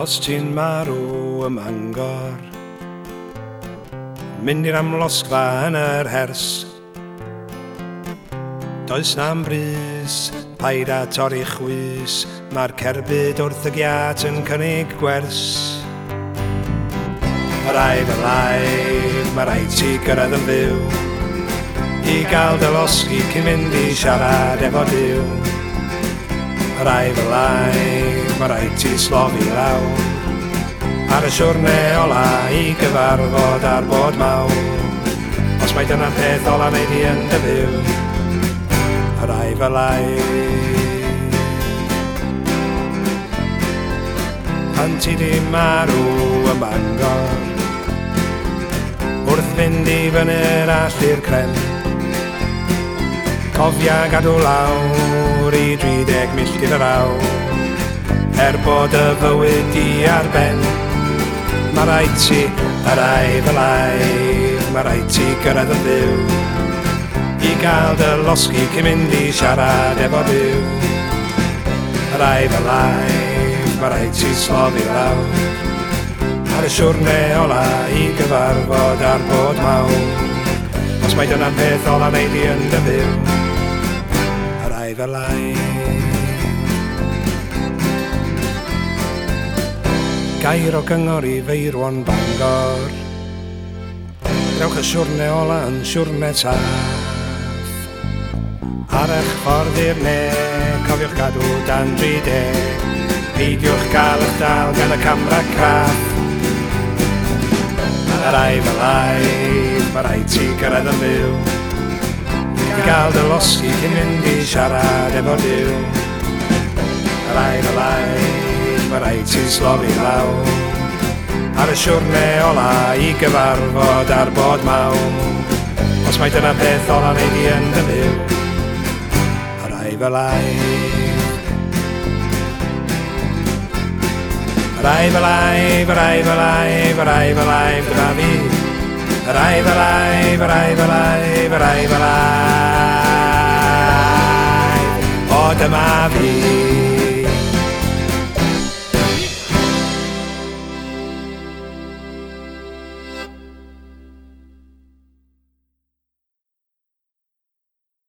Os ti'n marw ym Mangor Mynd i'r amlosgfa yn yr hers Does na'n bris paid a torri chwys Mae'r cerbyd wrth y giat yn cynnig gwers Mae rhaid y laid mae rhaid ti gyrraedd yn fyw I gael dylosgi cyn mynd i siarad efo diw rai fy lai, mae rai ti slofi lawr. Ar y siwrne ola i gyfarfod ar bod mawr, os mae dyna'r peth ola neu di yn dy fyw, rai fy lai. Pan ti di marw y Mangor, wrth fynd i fyny'r all i'r crem, cofia gadw lawr i dri deg milltir yr fawr Er bod y fywyd i ar ben Mae rai ti a rai fel ai Mae rai ti gyrraedd y byw I gael dy losgi cyn mynd i siarad efo byw Mae rai fel ai Mae rai ti slofi lawr Ar y siwrne ola i gyfarfod ar bod mawr Os mae dyna'n peth ola neud i yn dy fyw Ar ai fel ai Gair o gyngor i feirwon Bangor Dewch y siwrne ola yn siwrne taff Ar eich ffordd i'r ne Cofiwch gadw dan 30 e. Peidiwch gael eich dal gan y camera craff Ar ai fel ai Mae rai ti gyrraedd yn fyw I gael dy losgi cyn mynd i siarad efo diw Ar ai fel ti'n slofi lawr Ar y siwrne ola i gyfarfod ar bod mawr Os mae dyna peth ola neu di yn dy fyw Ar ai fel ai A rai fel ai, a rai fel ai, a rai fel ai, dyna fi Ar ai fel ai, ar ai fel ai, ar ai fel ai O dyma fi